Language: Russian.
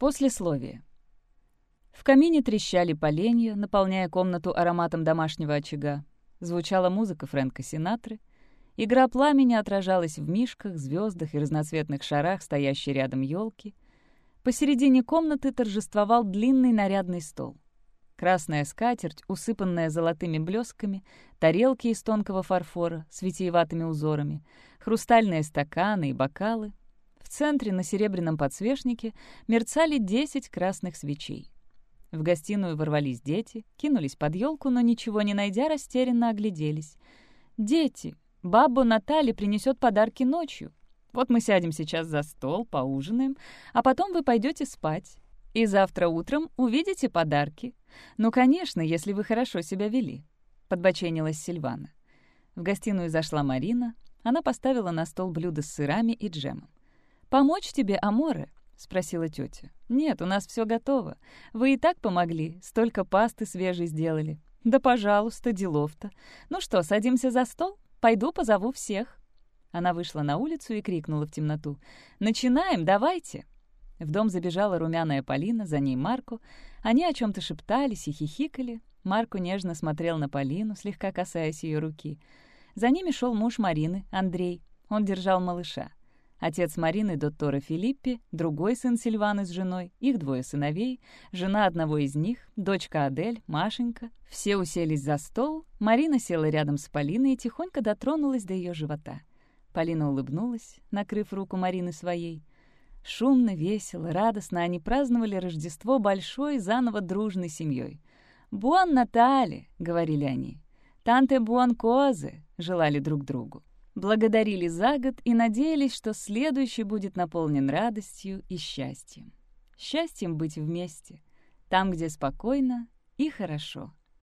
Послесловие. В камине трещали поленья, наполняя комнату ароматом домашнего очага. Звучала музыка Фрэнка Синатры. Игра пламени отражалась в мишках, звездах и разноцветных шарах, стоящей рядом елки. Посередине комнаты торжествовал длинный нарядный стол. Красная скатерть, усыпанная золотыми блесками, тарелки из тонкого фарфора с витиеватыми узорами, хрустальные стаканы и бокалы. В центре на серебряном подсвечнике мерцали десять красных свечей. В гостиную ворвались дети, кинулись под елку, но ничего не найдя, растерянно огляделись. «Дети! Баба Наталья принесет подарки ночью. Вот мы сядем сейчас за стол, поужинаем, а потом вы пойдете спать. И завтра утром увидите подарки. Ну, конечно, если вы хорошо себя вели», — подбоченилась Сильвана. В гостиную зашла Марина. Она поставила на стол блюдо с сырами и джемом. «Помочь тебе, Аморе?» — спросила тетя. «Нет, у нас все готово. Вы и так помогли, столько пасты свежей сделали. Да, пожалуйста, делов-то. Ну что, садимся за стол? Пойду позову всех». Она вышла на улицу и крикнула в темноту. «Начинаем, давайте!» В дом забежала румяная Полина, за ней Марку. Они о чем то шептались и хихикали. Марку нежно смотрел на Полину, слегка касаясь ее руки. За ними шел муж Марины, Андрей. Он держал малыша. Отец Марины, доктора Филиппи, другой сын Сильваны с женой, их двое сыновей, жена одного из них, дочка Адель, Машенька. Все уселись за стол, Марина села рядом с Полиной и тихонько дотронулась до ее живота. Полина улыбнулась, накрыв руку Марины своей. Шумно, весело, радостно они праздновали Рождество большой, заново дружной семьей. «Буан Натали!» — говорили они. «Танте буан козе!» — желали друг другу благодарили за год и надеялись, что следующий будет наполнен радостью и счастьем. Счастьем быть вместе, там, где спокойно и хорошо.